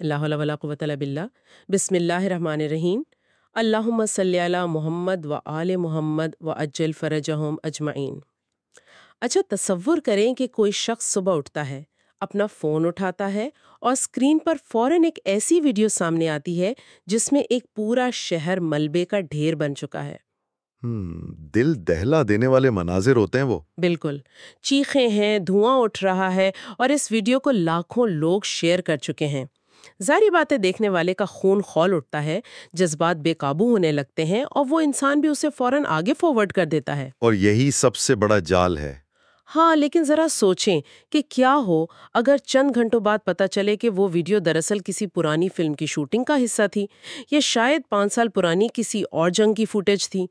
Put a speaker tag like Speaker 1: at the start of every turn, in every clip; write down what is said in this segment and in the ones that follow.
Speaker 1: اللہ ولا الا باللہ۔ بسم اللہ الرحمن الرحیم۔ اللہم صلی علی محمد و آل محمد و اجل فرجہم اجمعین۔ اچھا تصور کریں کہ کوئی شخص صبح اٹھتا ہے اپنا فون اٹھاتا ہے اور اسکرین پر فوراً ایک ایسی ویڈیو سامنے آتی ہے جس میں ایک پورا شہر ملبے کا ڈھیر بن چکا ہے۔
Speaker 2: دل دہلا دینے والے مناظر ہوتے ہیں وہ۔
Speaker 1: بالکل۔ چیخیں ہیں دھواں اٹھ رہا ہے اور اس ویڈیو کو لاکھوں لوگ شیئر کر چکے ہیں۔ ظاہری باتیں دیکھنے والے کا خون خول اٹھتا ہے جذبات بے قابو ہونے لگتے ہیں اور وہ انسان بھی اسے فوراً آگے فارورڈ کر دیتا ہے۔
Speaker 2: اور یہی سب سے بڑا جال ہے۔
Speaker 1: ہاں لیکن ذرا سوچیں کہ کیا ہو اگر چند گھنٹوں بعد پتہ چلے کہ وہ ویڈیو دراصل کسی پرانی فلم کی شوٹنگ کا حصہ تھی یا شاید پانچ سال پرانی کسی اور جنگ کی فوٹیج تھی۔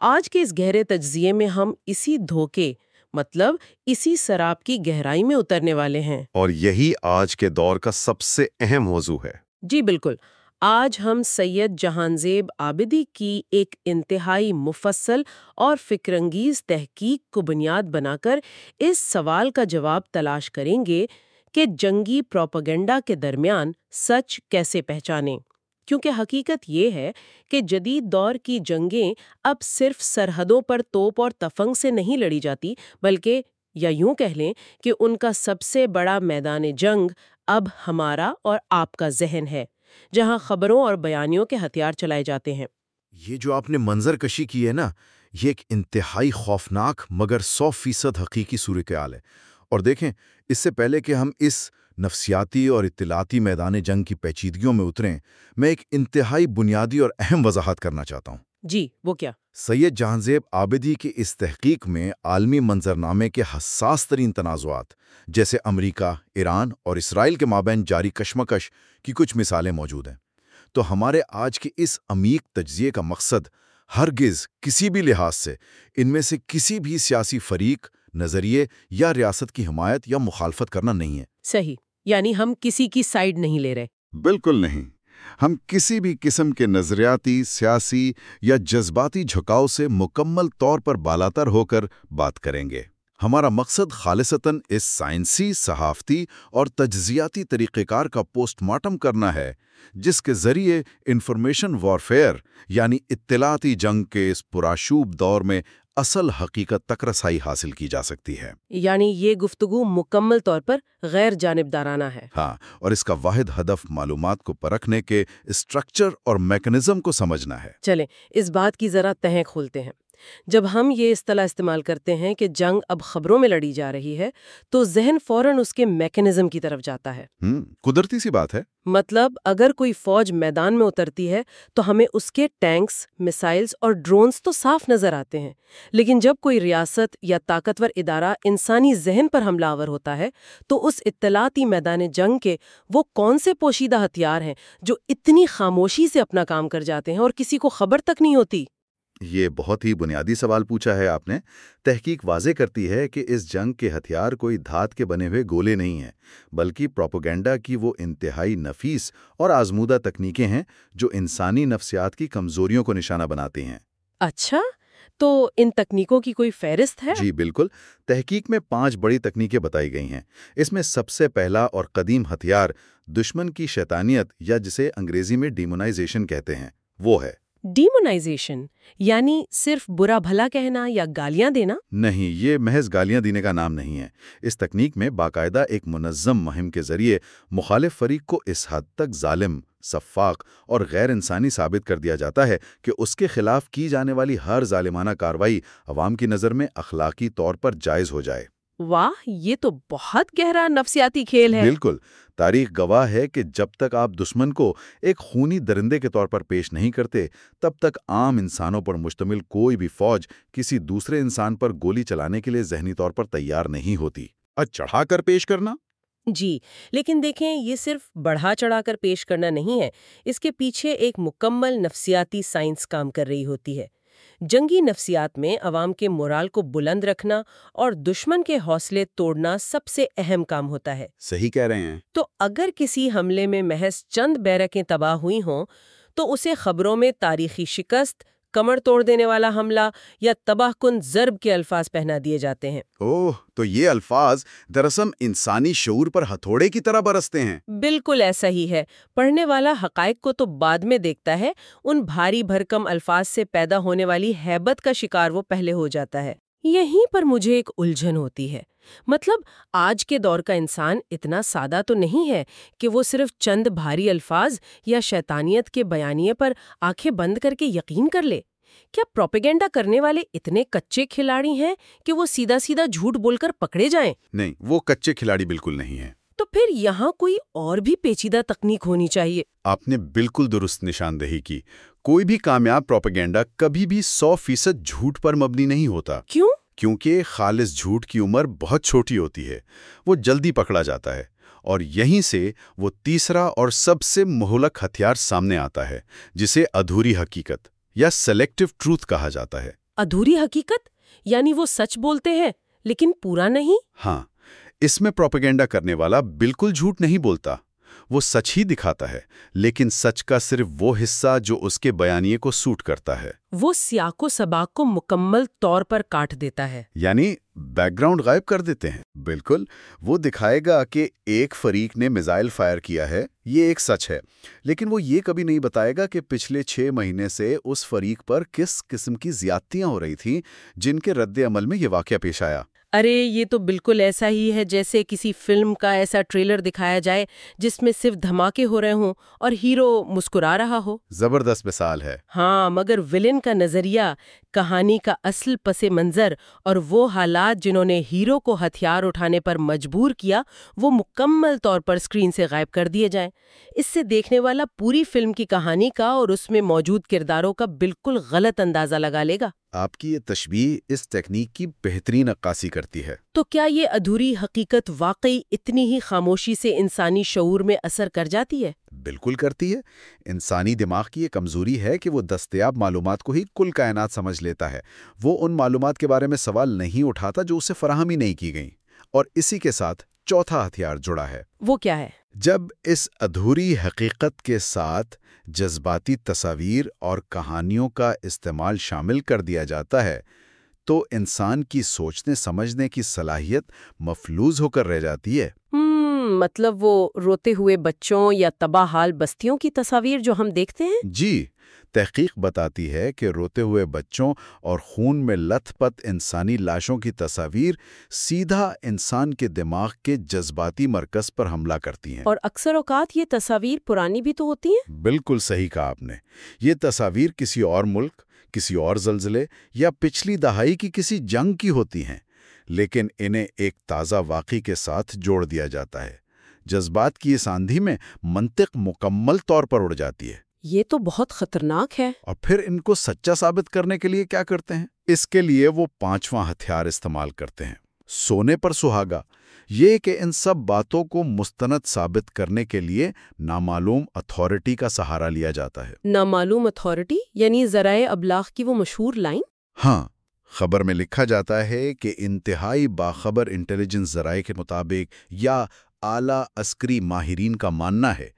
Speaker 1: آج کے اس گہرے تجزیے میں ہم اسی دھوکے مطلب اسی سراب کی گہرائی میں اترنے والے ہیں۔
Speaker 2: اور یہی آج کے دور کا سب سے اہم موضوع ہے۔
Speaker 1: جی بالکل۔ آج ہم سید جہان زیب آبدی کی ایک انتہائی مفصل اور فکر انگیز تحقیق کو بنیاد بنا کر اس سوال کا جواب تلاش کریں گے کہ جنگی پروپیگنڈا کے درمیان سچ کیسے پہچانیں۔ کیونکہ حقیقت یہ ہے کہ جدید دور کی جنگیں اب صرف سرحدوں پر توپ اور تفنگ سے نہیں لڑی جاتی، بلکہ، یا یوں کہہ لیں کہ ان کا سب سے بڑا میدان جنگ اب ہمارا اور آپ کا ذہن ہے، جہاں خبروں اور بیانیوں کے ہتھیار چلائے جاتے ہیں۔
Speaker 3: یہ جو آپ نے منظر کشی کی ہے نا، یہ ایک انتہائی خوفناک مگر سو فیصد حقیقی صورتحال ہے۔ اور دیکھیں، اس سے پہلے کہ ہم اس نفسیاتی اور اطلاعاتی میدان جنگ کی پیچیدگیوں میں اتریں میں ایک انتہائی بنیادی اور اہم وضاحت کرنا چاہتا ہوں۔
Speaker 1: جی وہ کیا؟
Speaker 3: سید جہانزیب آبدی کی اس تحقیق میں عالمی منظرنامے کے حساس ترین تنازعات جیسے امریکہ ایران اور اسرائیل کے مابین جاری کشمکش کی کچھ مثالیں موجود ہیں۔ تو ہمارے آج کے اس عمیق تجزیے کا مقصد ہرگز کسی بھی لحاظ سے ان میں سے کسی بھی سیاسی فریق نظریے یا ریاست کی حمایت یا مخالفت کرنا نہیں ہے۔
Speaker 1: صحیح۔ یعنی ہم کسی کی سائیڈ نہیں لے رہے۔
Speaker 4: بالکل نہیں۔ ہم کسی بھی قسم کے نظریاتی، سیاسی یا جذباتی جھکاؤ سے مکمل طور پر بالاتر ہو کر بات کریں گے۔ ہمارا مقصد خالصتاً اس سائنسی، صحافتی اور تجزیاتی طریقہ کار کا پوسٹ مارٹم کرنا ہے، جس کے ذریعے انفارمیشن وارفیئر یعنی اطلاعاتی جنگ کے اس پراشوب دور میں اصل حقیقت تک رسائی حاصل کی جا سکتی ہے۔
Speaker 1: یعنی یہ گفتگو مکمل طور پر غیر جانبدارانہ ہے۔
Speaker 3: ہاں اور اس کا واحد ہدف معلومات کو پرکھنے کے اسٹرکچر اور میکنزم کو سمجھنا ہے۔
Speaker 1: چلیں اس بات کی ذرا تہیں کھولتے ہیں۔ جب ہم یہ اصطلاح استعمال کرتے ہیں کہ جنگ اب خبروں میں لڑی جا رہی ہے تو ذہن فوراً اس کے میکنزم کی طرف جاتا ہے۔
Speaker 3: قدرتی سی بات ہے۔
Speaker 1: مطلب اگر کوئی فوج میدان میں اترتی ہے تو ہمیں اس کے ٹینکس میسائلز اور ڈرونز تو صاف نظر آتے ہیں۔ لیکن جب کوئی ریاست یا طاقتور ادارہ انسانی ذہن پر حملہ آور ہوتا ہے تو اس اطلاعاتی میدان جنگ کے وہ کون سے پوشیدہ ہتھیار ہیں جو اتنی خاموشی سے اپنا کام کر جاتے ہیں اور کسی کو خبر تک نہیں ہوتی؟
Speaker 3: یہ بہت ہی بنیادی سوال پوچھا ہے آپ نے۔ تحقیق واضح کرتی ہے کہ اس جنگ کے ہتھیار کوئی دھات کے بنے ہوئے گولے نہیں ہیں بلکہ پروپوگینڈا کی وہ انتہائی نفیس اور آزمودہ تکنیکیں ہیں جو انسانی نفسیات کی کمزوریوں کو نشانہ بناتی ہیں۔
Speaker 1: اچھا تو ان تکنیکوں کی کوئی فہرست ہے؟
Speaker 3: جی بالکل۔ تحقیق میں پانچ بڑی تکنیکیں بتائی گئی ہیں۔ اس میں سب سے پہلا اور قدیم ہتھیار دشمن کی شیطانیت یا جسے انگریزی میں ڈیمونائزیشن کہتے ہیں وہ ہے۔
Speaker 1: ڈیمونائزیشن یعنی صرف برا بھلا کہنا یا گالیاں دینا؟
Speaker 3: نہیں یہ محض گالیاں دینے کا نام نہیں ہے۔ اس تکنیک میں باقاعدہ ایک منظم مہم کے ذریعے مخالف فریق کو اس حد تک ظالم صفاق اور غیر انسانی ثابت کر دیا جاتا ہے کہ اس کے خلاف کی جانے والی ہر ظالمانہ کارروائی عوام کی نظر میں اخلاقی طور پر جائز ہو جائے۔
Speaker 1: واہ یہ تو بہت گہرا نفسیاتی کھیل ہے۔
Speaker 3: بالکل۔ تاریخ گواہ ہے کہ جب تک آپ دشمن کو ایک خونی درندے کے طور پر پیش نہیں کرتے، تب تک عام انسانوں پر مشتمل کوئی بھی فوج کسی دوسرے انسان پر گولی چلانے کے لیے ذہنی طور پر تیار نہیں ہوتی۔ چڑھا کر پیش کرنا؟
Speaker 1: جی لیکن دیکھیں، یہ صرف بڑھا چڑھا کر پیش کرنا نہیں ہے۔ اس کے پیچھے ایک مکمل نفسیاتی سائنس کام کر رہی ہوتی ہے۔ جنگی نفسیات میں عوام کے مورال کو بلند رکھنا اور دشمن کے حوصلے توڑنا سب سے اہم کام ہوتا ہے۔
Speaker 4: صحیح کہہ رہے ہیں۔
Speaker 1: تو اگر کسی حملے میں محض چند بیرکیں تباہ ہوئی ہوں تو اسے خبروں میں تاریخی شکست کمر توڑ دینے والا حملہ یا تباہ کن ضرب کے الفاظ پہنا دیے جاتے ہیں۔
Speaker 3: اوہ تو یہ الفاظ دراصل انسانی شعور پر ہتھوڑے کی طرح برستے ہیں۔
Speaker 1: بالکل ایسا ہی ہے۔ پڑھنے والا حقائق کو تو بعد میں دیکھتا ہے۔ ان بھاری بھرکم الفاظ سے پیدا ہونے والی ہیبت کا شکار وہ پہلے ہو جاتا ہے۔ یہیں پر مجھے ایک الجھن ہوتی ہے۔ مطلب آج کے دور کا انسان اتنا سادہ تو نہیں ہے کہ وہ صرف چند بھاری الفاظ یا شیطانیت کے بیانیے پر آنکھیں بند کر کے یقین کر لے۔ کیا پروپیگنڈا کرنے والے اتنے کچے کھلاڑی ہیں کہ وہ سیدھا سیدھا جھوٹ بول کر پکڑے جائیں؟
Speaker 3: نہیں، وہ کچے کھلاڑی بالکل نہیں ہیں۔
Speaker 1: تو پھر یہاں کوئی اور بھی پیچیدہ تکنیک ہونی چاہیے۔
Speaker 3: آپ نے بالکل درست نشاندہی کی۔ کوئی بھی کامیاب پروپیگنڈا کبھی بھی سو فیصد جھوٹ پر مبنی نہیں ہوتا۔
Speaker 1: کیوں؟
Speaker 3: کیونکہ خالص جھوٹ کی عمر بہت چھوٹی ہوتی ہے۔ وہ جلدی پکڑا جاتا ہے اور یہیں سے وہ تیسرا اور سب سے مہلک ہتھیار سامنے آتا ہے جسے ادھوری حقیقت یا سلیکٹو ٹروتھ کہا جاتا ہے۔
Speaker 1: ادھوری حقیقت؟ یعنی وہ سچ بولتے ہیں لیکن پورا نہیں؟
Speaker 3: ہاں۔ اس میں پروپیگنڈا کرنے والا بالکل جھوٹ نہیں بولتا۔ وہ سچ ہی دکھاتا ہے لیکن سچ کا صرف وہ حصہ جو اس کے بیانیے کو سوٹ کرتا ہے۔
Speaker 1: وہ سیاق و سباق کو مکمل طور پر کاٹ دیتا ہے۔
Speaker 3: یعنی بیک گراؤنڈ غائب کر دیتے ہیں۔ بالکل وہ دکھائے گا کہ ایک فریق نے میزائل فائر کیا ہے یہ ایک سچ ہے۔ لیکن وہ یہ کبھی نہیں بتائے گا کہ پچھلے چھ مہینے سے اس فریق پر کس قسم کی زیادتیاں ہو رہی تھیں جن کے رد عمل میں یہ واقعہ پیش آیا۔
Speaker 1: ارے یہ تو بالکل ایسا ہی ہے جیسے کسی فلم کا ایسا ٹریلر دکھایا جائے جس میں صرف دھماکے ہو رہے ہوں اور ہیرو مسکرا رہا ہو۔
Speaker 3: زبردست مثال ہے۔
Speaker 1: ہاں مگر ولن کا نظریہ کہانی کا اصل پس منظر اور وہ حالات جنہوں نے ہیرو کو ہتھیار اٹھانے پر مجبور کیا وہ مکمل طور پر اسکرین سے غائب کر دیے جائیں۔ اس سے دیکھنے والا پوری فلم کی کہانی کا اور اس میں موجود کرداروں کا بالکل غلط اندازہ لگا لے گا۔
Speaker 3: آپ کی یہ تشبیح اس تکنیک کی بہترین عکاسی کرتی ہے۔
Speaker 1: تو کیا یہ ادھوری حقیقت واقعی اتنی ہی خاموشی سے انسانی شعور میں اثر کر جاتی ہے؟
Speaker 3: بالکل کرتی ہے۔ انسانی دماغ کی یہ کمزوری ہے کہ وہ دستیاب معلومات کو ہی کل کائنات سمجھ لیتا ہے۔ وہ ان معلومات کے بارے میں سوال نہیں اٹھاتا جو اسے فراہمی نہیں کی گئیں۔ اور اسی کے ساتھ چوتھا ہتھیار جڑا ہے۔
Speaker 1: وہ کیا ہے؟
Speaker 3: جب اس ادھوری حقیقت کے ساتھ جذباتی تصاویر اور کہانیوں کا استعمال شامل کر دیا جاتا ہے تو انسان کی سوچنے سمجھنے کی صلاحیت مفلوز ہو کر رہ جاتی ہے۔
Speaker 1: مطلب وہ روتے ہوئے بچوں یا تباہ حال بستیوں کی تصاویر جو ہم دیکھتے ہیں؟
Speaker 3: جی۔ تحقیق بتاتی ہے کہ روتے ہوئے بچوں اور خون میں لتھ پت انسانی لاشوں کی تصاویر سیدھا انسان کے دماغ کے جذباتی مرکز پر حملہ کرتی ہیں۔
Speaker 1: اور اکثر اوقات یہ تصاویر پرانی بھی تو ہوتی ہیں؟
Speaker 3: بالکل صحیح کہا آپ نے۔ یہ تصاویر کسی اور ملک کسی اور زلزلے یا پچھلی دہائی کی کسی جنگ کی ہوتی ہیں لیکن انہیں ایک تازہ واقعی کے ساتھ جوڑ دیا جاتا ہے۔ جذبات کی اس آندھی میں منطق مکمل طور پر اڑ جاتی ہے۔
Speaker 1: یہ تو بہت خطرناک ہے۔
Speaker 3: اور پھر ان کو سچا ثابت کرنے کے لیے کیا کرتے ہیں؟ اس کے لیے وہ پانچواں ہتھیار استعمال کرتے ہیں۔ سونے پر سہاگا۔ یہ کہ ان سب باتوں کو مستند ثابت کرنے کے لیے نامعلوم اتھارٹی کا سہارا لیا جاتا ہے۔
Speaker 1: نامعلوم اتھارٹی یعنی ذرائع ابلاغ کی وہ مشہور لائن؟
Speaker 3: ہاں۔ خبر میں لکھا جاتا ہے کہ انتہائی باخبر انٹیلیجنس ذرائع کے مطابق یا اعلی عسکری ماہرین کا ماننا ہے۔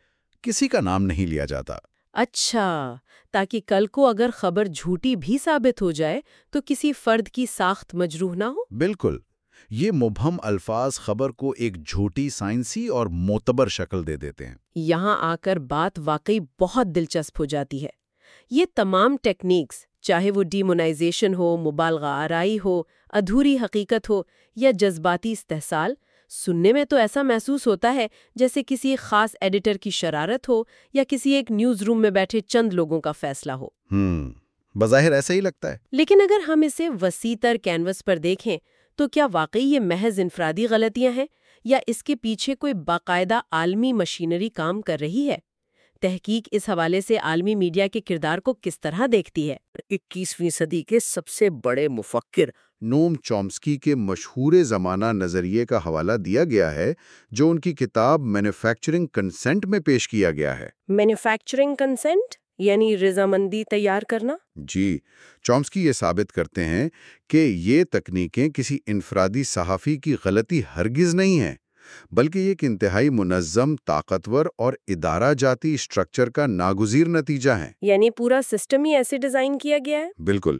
Speaker 3: کسی کا نام نہیں لیا جاتا۔
Speaker 1: اچھا تاکہ کل کو اگر خبر جھوٹی بھی ثابت ہو جائے تو کسی فرد کی ساخت مجروح نہ ہو؟
Speaker 3: بالکل یہ مبہم الفاظ خبر کو ایک جھوٹی سائنسی اور معتبر شکل دے دیتے ہیں۔
Speaker 1: یہاں آ کر بات واقعی بہت دلچسپ ہو جاتی ہے۔ یہ تمام ٹیکنیکس چاہے وہ ڈیمونائزیشن ہو مبالغہ آرائی ہو ادھوری حقیقت ہو یا جذباتی استحصال سننے میں تو ایسا محسوس ہوتا ہے جیسے کسی خاص ایڈیٹر کی شرارت ہو یا کسی ایک نیوز روم میں بیٹھے چند لوگوں کا فیصلہ ہو۔
Speaker 3: ہم بظاہر ایسا ہی لگتا ہے۔
Speaker 1: لیکن اگر ہم اسے وسیع تر کینوس پر دیکھیں تو کیا واقعی یہ محض انفرادی غلطیاں ہیں یا اس کے پیچھے کوئی باقاعدہ عالمی مشینری کام کر رہی ہے؟ تحقیق اس حوالے سے عالمی میڈیا کے کردار کو کس طرح دیکھتی ہے؟
Speaker 5: اکیسویں صدی کے سب سے بڑے مفکر
Speaker 3: نوم چومسکی کے مشہور زمانہ نظریے کا حوالہ دیا گیا ہے جو ان کی کتاب مینوفیکچرنگ کنسنٹ میں پیش کیا گیا ہے۔
Speaker 1: Manufacturing consent? یعنی رضامندی تیار کرنا؟
Speaker 3: جی چومسکی یہ ثابت کرتے ہیں کہ یہ تکنیکیں کسی انفرادی صحافی کی غلطی ہرگز نہیں ہیں بلکہ یہ ایک انتہائی منظم طاقتور اور ادارہ جاتی اسٹرکچر کا ناگزیر نتیجہ ہے
Speaker 1: یعنی پورا سسٹم ہی ایسے ڈیزائن کیا گیا ہے؟
Speaker 3: بالکل۔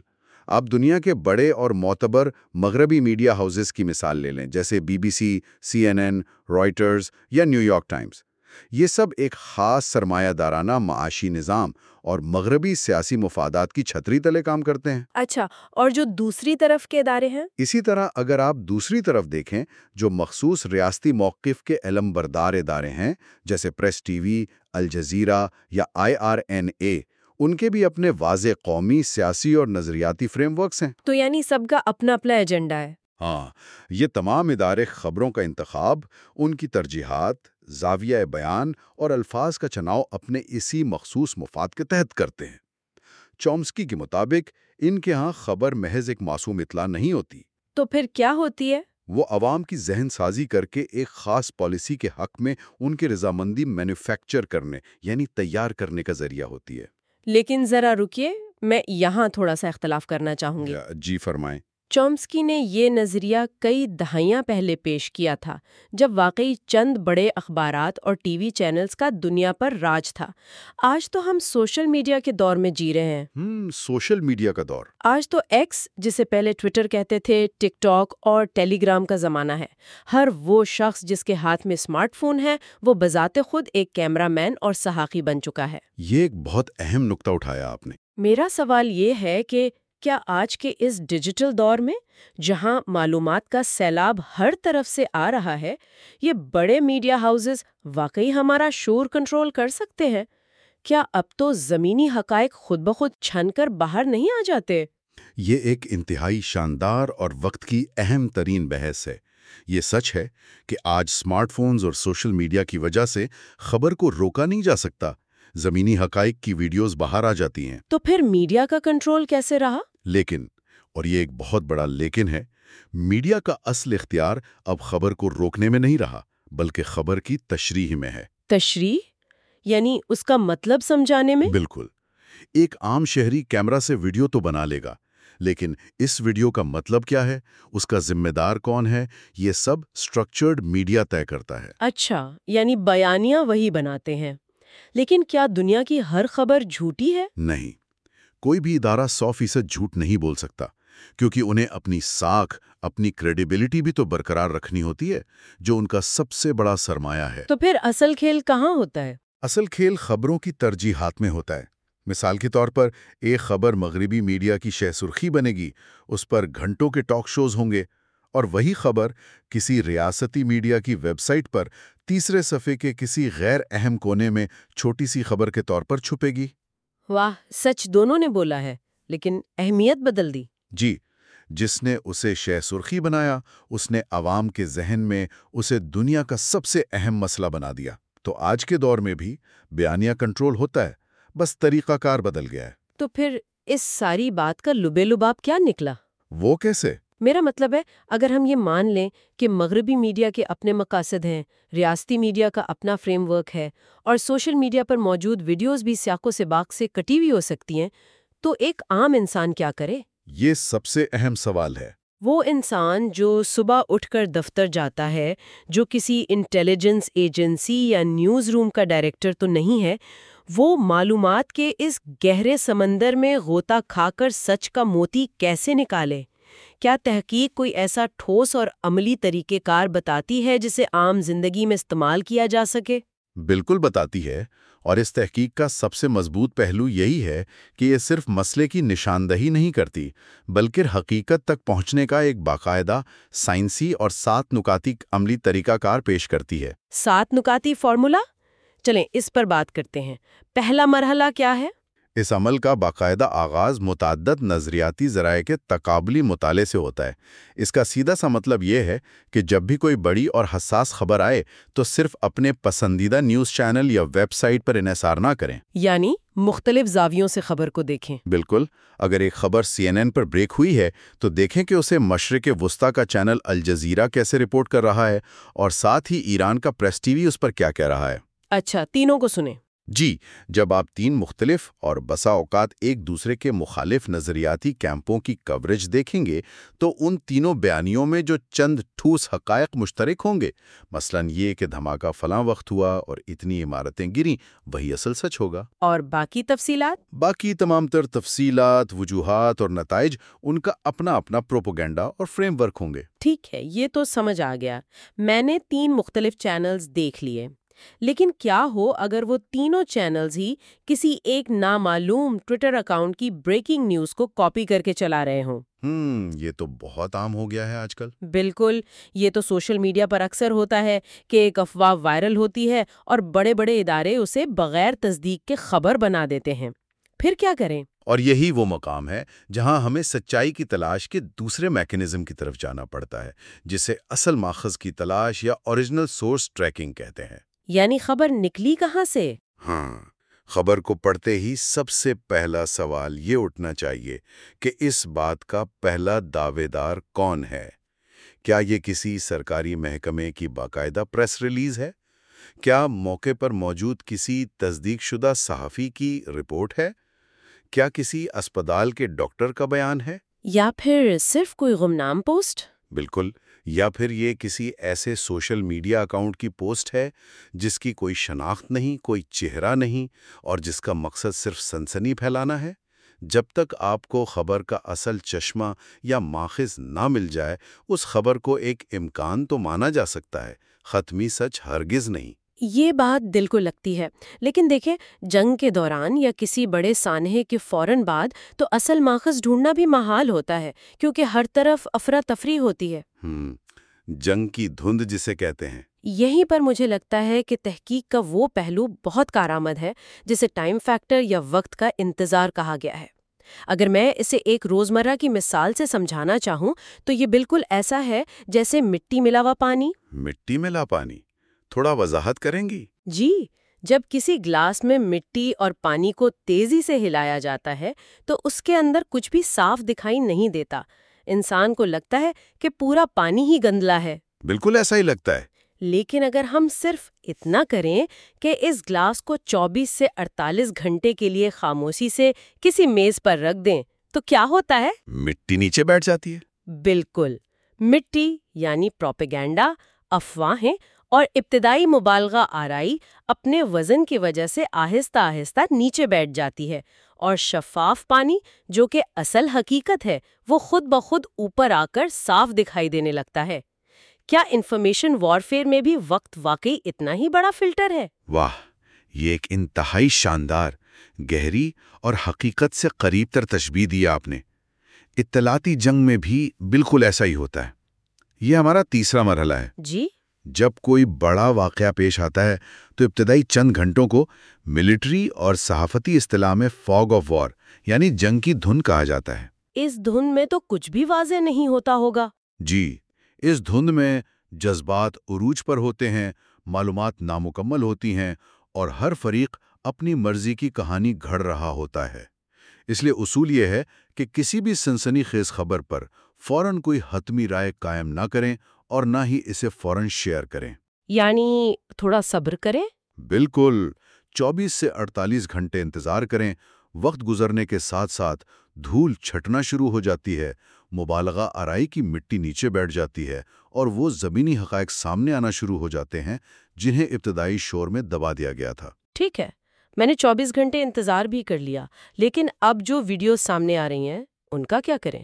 Speaker 3: آپ دنیا کے بڑے اور معتبر مغربی میڈیا ہاؤسز کی مثال لے لیں جیسے B B C C N N Reuters یا نیو یارک ٹائمز۔ یہ سب ایک خاص سرمایہ دارانہ معاشی نظام اور مغربی سیاسی مفادات کی چھتری تلے کام کرتے ہیں۔
Speaker 1: اچھا اور جو دوسری طرف کے ادارے ہیں؟
Speaker 3: اسی طرح اگر آپ دوسری طرف دیکھیں جو مخصوص ریاستی موقف کے علم بردار ادارے ہیں جیسے پریس ٹی وی الجزیرہ یا آئی آر این اے ان کے بھی اپنے واضح قومی سیاسی اور نظریاتی فریم ورکس ہیں۔
Speaker 1: تو یعنی سب کا اپنا اپنا ایجنڈا ہے۔
Speaker 3: ہاں یہ تمام ادارے خبروں کا انتخاب ان کی ترجیحات زاویہ بیان اور الفاظ کا چناؤ اپنے اسی مخصوص مفاد کے تحت کرتے ہیں۔ چومسکی کے مطابق ان کے ہاں خبر محض ایک معصوم اطلاع نہیں ہوتی۔
Speaker 1: تو پھر کیا ہوتی ہے؟
Speaker 3: وہ عوام کی ذہن سازی کر کے ایک خاص پالیسی کے حق میں ان کی رضامندی مینوفیکچر کرنے یعنی تیار کرنے کا ذریعہ ہوتی ہے۔
Speaker 1: لیکن ذرا رکیے میں یہاں تھوڑا سا اختلاف کرنا چاہوں گی۔
Speaker 3: جی فرمائیں۔
Speaker 1: چومسکی نے یہ نظریہ کئی دہائیاں پہلے پیش کیا تھا جب واقعی چند بڑے اخبارات اور ٹی وی چینلز کا دنیا پر راج تھا۔ آج تو ہم سوشل میڈیا کے دور میں جی رہے ہیں۔
Speaker 3: سوشل میڈیا کا دور۔
Speaker 1: آج تو ایکس جسے پہلے ٹویٹر کہتے تھے ٹک ٹاک اور ٹیلی گرام کا زمانہ ہے۔ ہر وہ شخص جس کے ہاتھ میں اسمارٹ فون ہے وہ بذات خود ایک کیمرہ مین اور صحافی بن چکا ہے۔
Speaker 3: یہ ایک بہت اہم نقطہ اٹھایا آپ نے۔
Speaker 1: میرا سوال یہ ہے کہ کیا آج کے اس ڈیجیٹل دور میں جہاں معلومات کا سیلاب ہر طرف سے آ رہا ہے یہ بڑے میڈیا ہاؤسز واقعی ہمارا شور کنٹرول کر سکتے ہیں؟ کیا اب تو زمینی حقائق خود بخود چھن کر باہر نہیں آ جاتے؟
Speaker 3: یہ ایک انتہائی شاندار اور وقت کی اہم ترین بحث ہے۔ یہ سچ ہے کہ آج سمارٹ فونز اور سوشل میڈیا کی وجہ سے خبر کو روکا نہیں جا سکتا۔ زمینی حقائق کی ویڈیوز باہر آ جاتی ہیں۔
Speaker 1: تو پھر میڈیا کا کنٹرول کیسے رہا؟
Speaker 3: لیکن اور یہ ایک بہت بڑا لیکن ہے میڈیا کا اصل اختیار اب خبر کو روکنے میں نہیں رہا بلکہ خبر کی تشریح میں ہے۔
Speaker 1: تشریح؟ یعنی اس کا مطلب سمجھانے میں؟
Speaker 3: بالکل۔ ایک عام شہری کیمرہ سے ویڈیو تو بنا لے گا لیکن اس ویڈیو کا مطلب کیا ہے؟ اس کا ذمہ دار کون ہے؟ یہ سب سٹرکچرڈ میڈیا طے کرتا ہے۔
Speaker 1: اچھا یعنی بیانیاں وہی بناتے ہیں۔ لیکن کیا دنیا کی ہر خبر جھوٹی ہے؟
Speaker 3: نہیں۔ کوئی بھی ادارہ سو فیصد جھوٹ نہیں بول سکتا کیونکہ انہیں اپنی ساکھ اپنی کریڈیبلٹی بھی تو برقرار رکھنی ہوتی ہے جو ان کا سب سے بڑا سرمایہ ہے۔
Speaker 1: تو پھر اصل کھیل کہاں ہوتا ہے؟
Speaker 3: اصل کھیل خبروں کی ترجیحات میں ہوتا ہے۔ مثال کے طور پر ایک خبر مغربی میڈیا کی شہ سرخی بنے گی اس پر گھنٹوں کے ٹاک شوز ہوں گے اور وہی خبر کسی ریاستی میڈیا کی ویب سائٹ پر تیسرے صفحے کے کسی غیر اہم کونے میں چھوٹی سی خبر کے طور پر چھپے گی۔
Speaker 1: واہ سچ دونوں نے بولا ہے لیکن اہمیت بدل دی۔
Speaker 3: جی جس نے اسے شہ سرخی بنایا اس نے عوام کے ذہن میں اسے دنیا کا سب سے اہم مسئلہ بنا دیا۔ تو آج کے دور میں بھی بیانیہ کنٹرول ہوتا ہے بس طریقہ کار بدل گیا ہے۔
Speaker 1: تو پھر اس ساری بات کا لبے لباب کیا نکلا؟
Speaker 3: وہ کیسے؟
Speaker 1: میرا مطلب ہے اگر ہم یہ مان لیں کہ مغربی میڈیا کے اپنے مقاصد ہیں ریاستی میڈیا کا اپنا فریم ورک ہے اور سوشل میڈیا پر موجود ویڈیوز بھی سیاقوں سے باغ سے کٹی ہوئی ہو سکتی ہیں تو ایک عام انسان کیا کرے؟
Speaker 3: یہ سب سے اہم سوال ہے۔
Speaker 1: وہ انسان جو صبح اٹھ کر دفتر جاتا ہے جو کسی انٹیلیجنس ایجنسی یا نیوز روم کا ڈائریکٹر تو نہیں ہے وہ معلومات کے اس گہرے سمندر میں غوطہ کھا کر سچ کا موتی کیسے نکالے؟ کیا تحقیق کوئی ایسا ٹھوس اور عملی طریقہ کار بتاتی ہے جسے عام زندگی میں استعمال کیا جا سکے؟
Speaker 3: بالکل بتاتی ہے اور اس تحقیق کا سب سے مضبوط پہلو یہی ہے کہ یہ صرف مسئلے کی نشاندہی نہیں کرتی بلکہ حقیقت تک پہنچنے کا ایک باقاعدہ سائنسی اور سات نکاتی عملی طریقہ کار پیش کرتی ہے۔
Speaker 1: سات نکاتی فارمولا؟ چلیں اس پر بات کرتے ہیں۔ پہلا مرحلہ کیا ہے؟
Speaker 3: اس عمل کا باقاعدہ آغاز متعدد نظریاتی ذرائع کے تقابلی مطالعے سے ہوتا ہے۔ اس کا سیدھا سا مطلب یہ ہے کہ جب بھی کوئی بڑی اور حساس خبر آئے تو صرف اپنے پسندیدہ نیوز چینل یا ویب سائٹ پر انحصار نہ کریں۔
Speaker 1: یعنی مختلف زاویوں سے خبر کو دیکھیں۔
Speaker 3: بالکل اگر ایک خبر سی این این پر بریک ہوئی ہے تو دیکھیں کہ اسے مشرق وسطی کا چینل الجزیرہ کیسے رپورٹ کر رہا ہے اور ساتھ ہی ایران کا پریس ٹی وی اس پر کیا کہہ رہا ہے۔
Speaker 1: اچھا تینوں کو سنیں۔
Speaker 3: جی جب آپ تین مختلف اور بسا اوقات ایک دوسرے کے مخالف نظریاتی کیمپوں کی کوریج دیکھیں گے تو ان تینوں بیانیوں میں جو چند ٹھوس حقائق مشترک ہوں گے مثلا یہ کہ دھماکہ فلاں وقت ہوا اور اتنی عمارتیں گریں وہی اصل سچ ہوگا۔
Speaker 1: اور باقی تفصیلات؟
Speaker 3: باقی تمام تر تفصیلات وجوہات اور نتائج ان کا اپنا اپنا پروپوگینڈا اور فریم ورک ہوں گے۔
Speaker 1: ٹھیک ہے یہ تو سمجھ آ گیا۔ میں نے تین مختلف چینلز دیکھ لیے۔ لیکن کیا ہو اگر وہ تینوں چینلز ہی کسی ایک نامعلوم ٹویٹر اکاؤنٹ کی بریکنگ نیوز کو کاپی کر کے چلا رہے ہوں؟
Speaker 3: ہم یہ تو بہت عام ہو گیا ہے آج کل۔
Speaker 1: بالکل یہ تو سوشل میڈیا پر اکثر ہوتا ہے کہ ایک افواہ وائرل ہوتی ہے اور بڑے بڑے ادارے اسے بغیر تصدیق کے خبر بنا دیتے ہیں۔ پھر کیا کریں؟
Speaker 3: اور یہی وہ مقام ہے جہاں ہمیں سچائی کی تلاش کے دوسرے میکنزم کی طرف جانا پڑتا ہے جسے اصل ماخذ کی تلاش یا اوریجنل سورس ٹریکنگ کہتے ہیں۔
Speaker 1: یعنی خبر نکلی کہاں سے؟
Speaker 3: ہاں خبر کو پڑھتے ہی سب سے پہلا سوال یہ اٹھنا چاہیے کہ اس بات کا پہلا دعوے دار کون ہے؟ کیا یہ کسی سرکاری محکمے کی باقاعدہ پریس ریلیز ہے؟ کیا موقع پر موجود کسی تصدیق شدہ صحافی کی رپورٹ ہے؟ کیا کسی اسپتال کے ڈاکٹر کا بیان ہے؟
Speaker 1: یا پھر صرف کوئی غمنام پوسٹ؟
Speaker 3: بالکل یا پھر یہ کسی ایسے سوشل میڈیا اکاؤنٹ کی پوسٹ ہے جس کی کوئی شناخت نہیں، کوئی چہرہ نہیں اور جس کا مقصد صرف سنسنی پھیلانا ہے؟ جب تک آپ کو خبر کا اصل چشمہ یا ماخذ نہ مل جائے، اس خبر کو ایک امکان تو مانا جا سکتا ہے ختمی سچ ہرگز نہیں۔
Speaker 1: یہ بات دل کو لگتی ہے۔ لیکن دیکھیں جنگ کے دوران یا کسی بڑے سانحے کے فوراً بعد تو اصل ماخذ ڈھونڈنا بھی محال ہوتا ہے کیونکہ ہر طرف افراتفری ہوتی ہے۔
Speaker 3: ہم جنگ کی دھند جسے کہتے ہیں۔
Speaker 1: یہیں پر مجھے لگتا ہے کہ تحقیق کا وہ پہلو بہت کارآمد ہے جسے ٹائم فیکٹر یا وقت کا انتظار کہا گیا ہے۔ اگر میں اسے ایک روزمرہ کی مثال سے سمجھانا چاہوں تو یہ بالکل ایسا ہے جیسے مٹی ملا ہوا پانی۔
Speaker 3: مٹی میں لا پانی؟ تھوڑا وضاحت کریں گی؟
Speaker 1: جی جب کسی گلاس میں مٹی اور پانی کو تیزی سے ہلایا جاتا ہے تو اس کے اندر کچھ بھی صاف دکھائی نہیں دیتا۔ انسان کو لگتا ہے کہ پورا پانی ہی گندلا ہے۔
Speaker 3: بالکل ایسا ہی لگتا ہے۔
Speaker 1: لیکن اگر ہم صرف اتنا کریں کہ اس گلاس کو چوبیس سے اڑتالیس گھنٹے کے لیے خاموشی سے کسی میز پر رکھ دیں تو کیا ہوتا ہے؟
Speaker 3: مٹی نیچے بیٹھ جاتی ہے۔
Speaker 1: بالکل۔ مٹی یعنی پروپیگینڈا افواہیں اور ابتدائی مبالغہ آرائی اپنے وزن کی وجہ سے آہستہ آہستہ نیچے بیٹھ جاتی ہے اور شفاف پانی جو کہ اصل حقیقت ہے وہ خود بخود اوپر آ کر صاف دکھائی دینے لگتا ہے۔ کیا انفارمیشن وارفیئر میں بھی وقت واقعی اتنا ہی بڑا فلٹر ہے؟
Speaker 3: واہ! یہ ایک انتہائی شاندار گہری اور حقیقت سے قریب تر تشبیح دیا آپ نے۔ اطلاعاتی جنگ میں بھی بالکل ایسا ہی ہوتا ہے۔ یہ ہمارا تیسرا مرحلہ ہے۔
Speaker 1: جی؟
Speaker 3: جب کوئی بڑا واقعہ پیش آتا ہے تو ابتدائی چند گھنٹوں کو ملٹری اور صحافتی اصطلاح میں فاگ آف وار یعنی جنگ کی دھن کہا جاتا ہے۔
Speaker 1: اس دھن میں تو کچھ بھی واضح نہیں ہوتا ہوگا۔
Speaker 3: جی اس دھند میں جذبات عروج پر ہوتے ہیں معلومات نامکمل ہوتی ہیں اور ہر فریق اپنی مرضی کی کہانی گھڑ رہا ہوتا ہے۔ اس لیے اصول یہ ہے کہ کسی بھی سنسنی خیز خبر پر فوراً کوئی حتمی رائے قائم نہ کریں اور نہ ہی اسے فوراً شیئر کریں۔
Speaker 1: یعنی تھوڑا صبر کریں؟
Speaker 3: بالکل۔ چوبیس سے اڑتالیس گھنٹے انتظار کریں۔ وقت گزرنے کے ساتھ ساتھ دھول چھٹنا شروع ہو جاتی ہے۔ مبالغہ آرائی کی مٹی نیچے بیٹھ جاتی ہے اور وہ زمینی حقائق سامنے آنا شروع ہو جاتے ہیں جنہیں ابتدائی شور میں دبا دیا گیا تھا۔
Speaker 1: ٹھیک ہے۔ میں نے چوبیس گھنٹے انتظار بھی کر لیا لیکن اب جو ویڈیوز سامنے آ رہی ہیں ان کا کیا کریں؟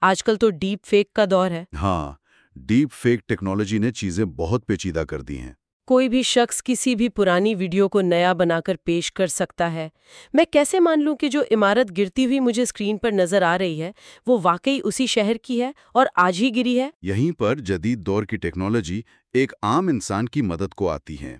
Speaker 1: آج کل تو ڈیپ فیک کا دور ہے۔
Speaker 3: ہاں۔ ڈیپ فیک ٹیکنالوجی نے چیزیں بہت پیچیدہ کر دی ہیں۔
Speaker 1: کوئی بھی شخص کسی بھی پرانی ویڈیو کو نیا بنا کر پیش کر سکتا ہے۔ میں کیسے مان لوں کہ جو عمارت گرتی ہوئی مجھے اسکرین پر نظر آ رہی ہے وہ واقعی اسی شہر کی ہے اور آج ہی گری ہے؟
Speaker 3: یہیں پر جدید دور کی ٹیکنالوجی ایک عام انسان کی مدد کو آتی ہے۔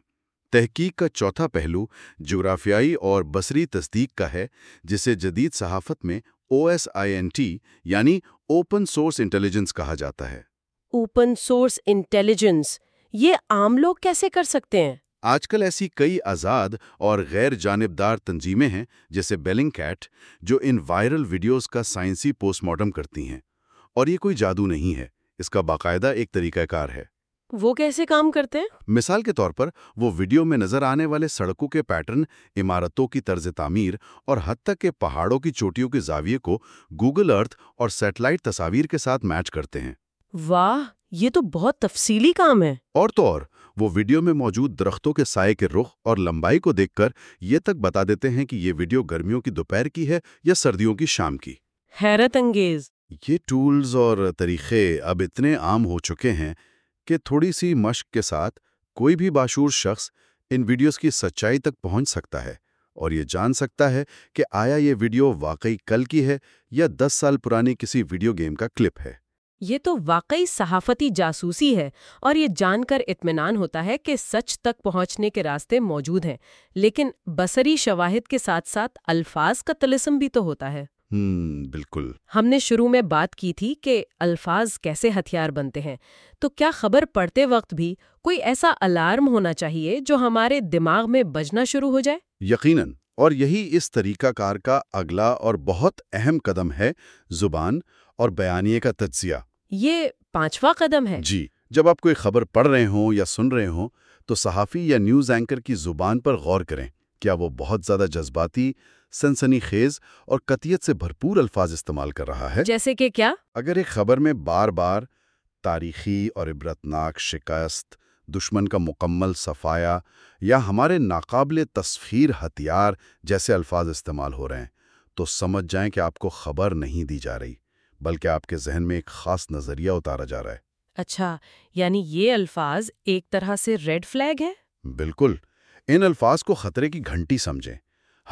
Speaker 3: تحقیق کا چوتھا پہلو جغرافیائی اور بصری تصدیق کا ہے جسے جدید صحافت میں O S I N T یعنی اوپن سورس انٹیلیجنس کہا جاتا ہے۔
Speaker 1: اوپن سورس انٹیلیجنس یہ عام لوگ کیسے کر سکتے ہیں؟
Speaker 3: آج کل ایسی کئی آزاد اور غیر جانبدار تنظیمیں ہیں جیسے بیلنگ کیٹ جو ان وائرل ویڈیوز کا سائنسی پوسٹ مارٹم کرتی ہیں اور یہ کوئی جادو نہیں ہے اس کا باقاعدہ ایک طریقہ کار ہے۔
Speaker 1: وہ کیسے کام کرتے ہیں؟
Speaker 3: مثال کے طور پر وہ ویڈیو میں نظر آنے والے سڑکوں کے پیٹرن عمارتوں کی طرز تعمیر اور حد تک کہ پہاڑوں کی چوٹیوں کے زاویے کو گوگل ارتھ اور سیٹلائٹ تصاویر کے ساتھ میچ کرتے ہیں۔
Speaker 1: واہ یہ تو بہت تفصیلی کام ہے۔
Speaker 3: اور تو اور وہ ویڈیو میں موجود درختوں کے سائے کے رخ اور لمبائی کو دیکھ کر یہ تک بتا دیتے ہیں کہ یہ ویڈیو گرمیوں کی دوپہر کی ہے یا سردیوں کی شام کی۔
Speaker 1: حیرت انگیز۔
Speaker 3: یہ ٹولز اور طریقے اب اتنے عام ہو چکے ہیں کہ تھوڑی سی مشق کے ساتھ کوئی بھی باشور شخص ان ویڈیوز کی سچائی تک پہنچ سکتا ہے۔ اور یہ جان سکتا ہے کہ آیا یہ ویڈیو واقعی کل کی ہے یا دس سال پرانی کسی ویڈیو گیم کا کلپ ہے۔
Speaker 1: یہ تو واقعی صحافتی جاسوسی ہے اور یہ جان کر اطمینان ہوتا ہے کہ سچ تک پہنچنے کے راستے موجود ہیں لیکن بصری شواہد کے ساتھ ساتھ الفاظ کا تلسم بھی تو ہوتا ہے۔
Speaker 3: ہم بالکل۔
Speaker 1: ہم نے شروع میں بات کی تھی کہ الفاظ کیسے ہتھیار بنتے ہیں تو کیا خبر پڑھتے وقت بھی کوئی ایسا الارم ہونا چاہیے جو ہمارے دماغ میں بجنا شروع ہو جائے؟
Speaker 3: یقیناً اور یہی اس طریقہ کار کا اگلا اور بہت اہم قدم ہے زبان اور بیانیے کا تجزیہ۔
Speaker 1: یہ پانچواں قدم ہے۔
Speaker 3: جی جب آپ کوئی خبر پڑھ رہے ہوں یا سن رہے ہوں تو صحافی یا نیوز اینکر کی زبان پر غور کریں۔ کیا وہ بہت زیادہ جذباتی سنسنی خیز اور قطیت سے بھرپور الفاظ استعمال کر رہا ہے؟
Speaker 1: جیسے کہ کیا؟
Speaker 3: اگر ایک خبر میں بار بار تاریخی اور عبرتناک شکست دشمن کا مکمل صفایا یا ہمارے ناقابل تصفیر ہتھیار جیسے الفاظ استعمال ہو رہے ہیں تو سمجھ جائیں کہ آپ کو خبر نہیں دی جا رہی۔ بلکہ آپ کے ذہن میں ایک خاص نظریہ اتارا جا رہا ہے۔
Speaker 1: اچھا یعنی یہ الفاظ ایک طرح سے ریڈ فلیگ ہے
Speaker 3: بالکل۔ ان الفاظ کو خطرے کی گھنٹی سمجھیں۔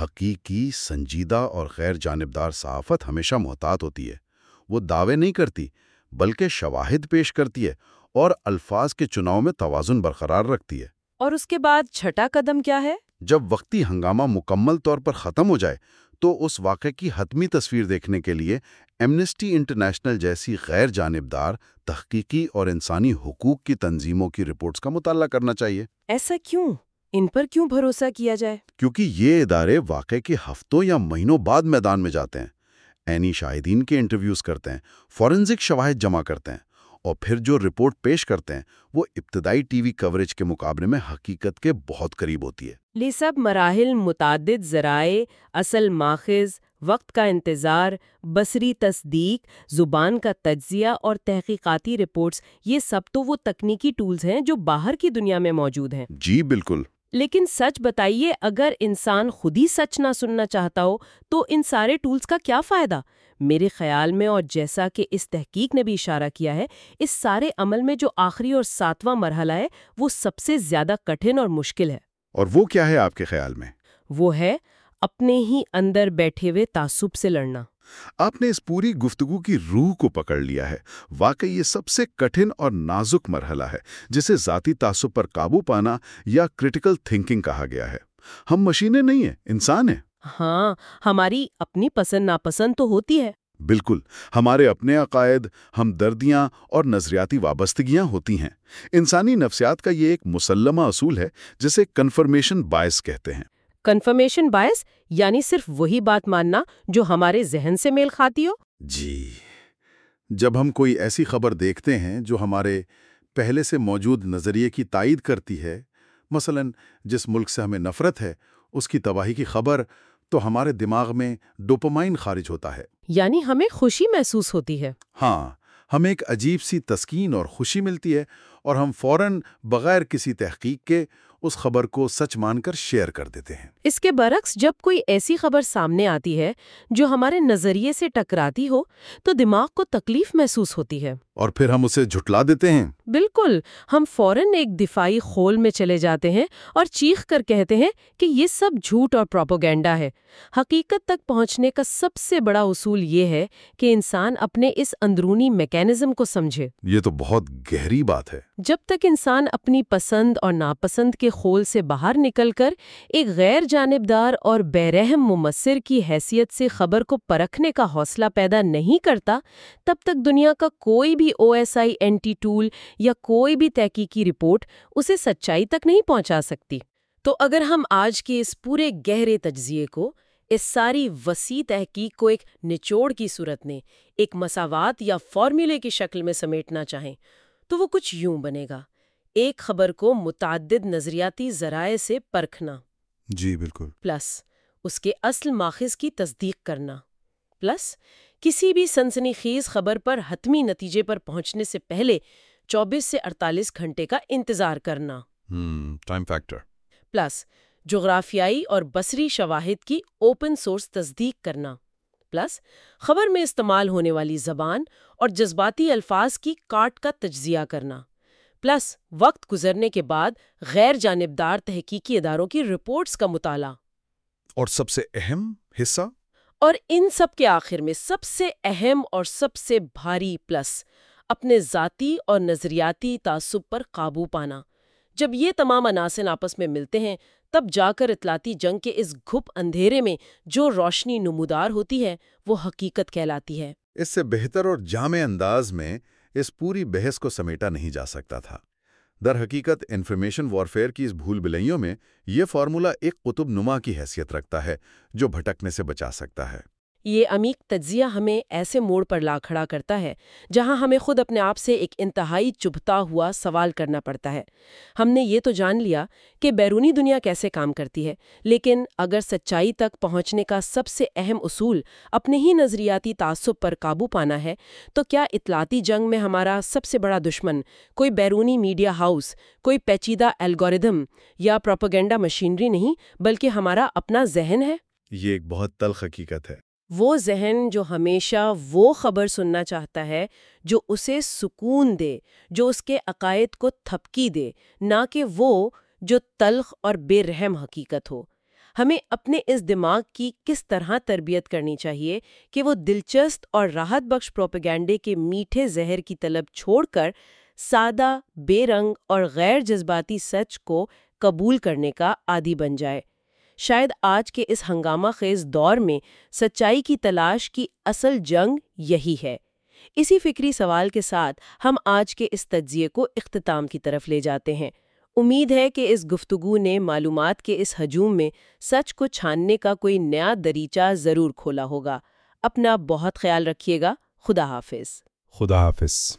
Speaker 3: حقیقی سنجیدہ اور غیر جانبدار صحافت ہمیشہ محتاط ہوتی ہے۔ وہ دعوے نہیں کرتی بلکہ شواہد پیش کرتی ہے اور الفاظ کے چناؤ میں توازن برقرار رکھتی ہے۔
Speaker 1: اور اس کے بعد چھٹا قدم کیا ہے؟
Speaker 3: جب وقتی ہنگامہ مکمل طور پر ختم ہو جائے تو اس واقعے کی حتمی تصویر دیکھنے کے لیے ایمنسٹی انٹرنیشنل جیسی غیر جانبدار تحقیقی اور انسانی حقوق کی تنظیموں کی رپورٹس کا مطالعہ کرنا چاہیے۔
Speaker 1: ایسا کیوں؟ ان پر کیوں بھروسہ کیا جائے؟
Speaker 3: کیونکہ یہ ادارے واقعے کے ہفتوں یا مہینوں بعد میدان میں جاتے ہیں۔ اینی شاہدین کے انٹرویوز کرتے ہیں فورنزک شواہد جمع کرتے ہیں اور پھر جو رپورٹ پیش کرتے ہیں وہ ابتدائی ٹی وی کوریج کے مقابلے میں حقیقت کے بہت قریب ہوتی ہے۔
Speaker 1: یہ سب مراحل متعدد ذرائع اصل ماخذ وقت کا انتظار بصری تصدیق زبان کا تجزیہ اور تحقیقاتی رپورٹس یہ سب تو وہ تکنیکی ٹولز ہیں جو باہر کی دنیا میں موجود ہیں۔
Speaker 3: جی بالکل۔
Speaker 1: لیکن سچ بتائیے اگر انسان خود ہی سچ نہ سننا چاہتا ہو تو ان سارے ٹولز کا کیا فائدہ؟ میرے خیال میں اور جیسا کہ اس تحقیق نے بھی اشارہ کیا ہے اس سارے عمل میں جو آخری اور ساتواں مرحلہ ہے وہ سب سے زیادہ کٹھن اور مشکل ہے۔
Speaker 3: اور وہ کیا ہے آپ کے خیال میں؟
Speaker 1: وہ ہے اپنے ہی اندر بیٹھے ہوئے تعصب سے لڑنا۔
Speaker 3: آپ نے اس پوری گفتگو کی روح کو پکڑ لیا ہے۔ واقعی یہ سب سے کٹھن اور نازک مرحلہ ہے جسے ذاتی تعصب پر قابو پانا یا کرٹیکل تھنکنگ کہا گیا ہے۔ ہم مشینیں نہیں ہیں انسان ہیں۔
Speaker 1: ہاں ہماری اپنی پسند ناپسند تو ہوتی ہے۔
Speaker 3: بالکل ہمارے اپنے عقائد ہمدردیاں اور نظریاتی وابستگیاں ہوتی ہیں۔ انسانی نفسیات کا یہ ایک مسلمہ اصول ہے جسے کنفرمیشن باعث کہتے ہیں۔
Speaker 1: کنفرمیشن باعث یعنی صرف وہی بات ماننا جو ہمارے ذہن سے میل کھاتی ہو؟
Speaker 3: جی۔ جب ہم کوئی ایسی خبر دیکھتے ہیں جو ہمارے پہلے سے موجود نظریے کی تائید کرتی ہے مثلا جس ملک سے ہمیں نفرت ہے اس کی تباہی کی خبر تو ہمارے دماغ میں ڈوپامائن خارج ہوتا ہے۔
Speaker 1: یعنی ہمیں خوشی محسوس ہوتی ہے۔
Speaker 3: ہاں ہمیں ایک عجیب سی تسکین اور خوشی ملتی ہے اور ہم فوراً بغیر کسی تحقیق کے اس خبر کو سچ مان کر شیئر کر دیتے ہیں۔
Speaker 1: اس کے برعکس جب کوئی ایسی خبر سامنے آتی ہے جو ہمارے نظریے سے ٹکراتی ہو تو دماغ کو تکلیف محسوس ہوتی ہے۔
Speaker 3: اور پھر ہم اسے جھٹلا دیتے ہیں۔
Speaker 1: بالکل ہم فوراً ایک دفاعی خول میں چلے جاتے ہیں اور چیخ کر کہتے ہیں کہ یہ سب جھوٹ اور پروپوگینڈا ہے۔ حقیقت تک پہنچنے کا سب سے بڑا اصول یہ ہے کہ انسان اپنے اس اندرونی میکینزم کو سمجھے۔
Speaker 3: یہ تو بہت گہری بات ہے۔
Speaker 1: جب تک انسان اپنی پسند اور ناپسند کے خول سے باہر نکل کر ایک غیر جانبدار اور بے رحم ممثر کی حیثیت سے خبر کو پرکھنے کا حوصلہ پیدا نہیں کرتا تب تک دنیا کا کوئی بھی O S I N T tool یا کوئی بھی تحقیقی رپورٹ اسے سچائی تک نہیں پہنچا سکتی۔ تو اگر ہم آج کے اس پورے گہرے تجزیے کو، اس ساری وسیع تحقیق کو ایک نچوڑ کی صورت میں، ایک مساوات یا فارمولے کی شکل میں سمیٹنا چاہیں، تو وہ کچھ یوں بنے گا۔ ایک خبر کو متعدد نظریاتی ذرائع سے پرکھنا۔
Speaker 6: جی بالکل۔
Speaker 1: پلس اس کے اصل ماخذ کی تصدیق کرنا۔ پلس کسی بھی سنسنی خیز خبر پر حتمی نتیجے پر پہنچنے سے پہلے چوبیس سے اڑتالیس گھنٹے کا انتظار کرنا۔
Speaker 6: Time factor.
Speaker 1: پلس جغرافیائی اور بصری شواہد کی اوپن سورس تصدیق کرنا۔ پلس خبر میں استعمال ہونے والی زبان اور جذباتی الفاظ کی کاٹ کا تجزیہ کرنا۔ پلس وقت گزرنے کے بعد غیر جانبدار تحقیقی اداروں کی رپورٹس کا مطالعہ۔
Speaker 6: اور سب سے اہم حصہ؟
Speaker 1: اور ان سب کے آخر میں سب سے اہم اور سب سے بھاری پلس اپنے ذاتی اور نظریاتی تعصب پر قابو پانا۔ جب یہ تمام عناصر آپس میں ملتے ہیں تب جا کر اطلاعاتی جنگ کے اس گھپ اندھیرے میں جو روشنی نمودار ہوتی ہے وہ حقیقت کہلاتی ہے۔
Speaker 2: اس سے بہتر اور جامع انداز میں اس پوری بحث کو سمیٹا نہیں جا سکتا تھا۔ در حقیقت انفارمیشن وارفیئر کی اس بھول بلائیوں میں یہ فارمولا ایک قطب نما کی حیثیت رکھتا ہے جو بھٹکنے سے بچا سکتا ہے۔
Speaker 1: یہ عمیق تجزیہ ہمیں ایسے موڑ پر لا کھڑا کرتا ہے جہاں ہمیں خود اپنے آپ سے ایک انتہائی چبھتا ہوا سوال کرنا پڑتا ہے۔ ہم نے یہ تو جان لیا کہ بیرونی دنیا کیسے کام کرتی ہے، لیکن اگر سچائی تک پہنچنے کا سب سے اہم اصول اپنے ہی نظریاتی تعصب پر قابو پانا ہے، تو کیا اطلاعاتی جنگ میں ہمارا سب سے بڑا دشمن کوئی بیرونی میڈیا ہاؤس، کوئی پیچیدہ الگوریدم یا پروپیگنڈا مشینری نہیں، بلکہ ہمارا اپنا ذہن ہے؟
Speaker 2: یہ ایک بہت تلخ حقیقت ہے۔
Speaker 1: وہ ذہن جو ہمیشہ وہ خبر سننا چاہتا ہے جو اسے سکون دے، جو اس کے عقائد کو تھپکی دے، نہ کہ وہ جو تلخ اور بے رحم حقیقت ہو۔ ہمیں اپنے اس دماغ کی کس طرح تربیت کرنی چاہیے کہ وہ دلچسپ اور راحت بخش پروپیگینڈے کے میٹھے زہر کی طلب چھوڑ کر سادہ، بے رنگ اور غیر جذباتی سچ کو قبول کرنے کا عادی بن جائے۔ شاید آج کے اس ہنگامہ خیز دور میں سچائی کی تلاش کی اصل جنگ یہی ہے۔ اسی فکری سوال کے ساتھ ہم آج کے اس تجزیے کو اختتام کی طرف لے جاتے ہیں۔ امید ہے کہ اس گفتگو نے معلومات کے اس ہجوم میں سچ کو چھاننے کا کوئی نیا دریچہ ضرور کھولا ہوگا۔ اپنا بہت خیال رکھیے گا۔ خدا حافظ۔
Speaker 6: خدا حافظ۔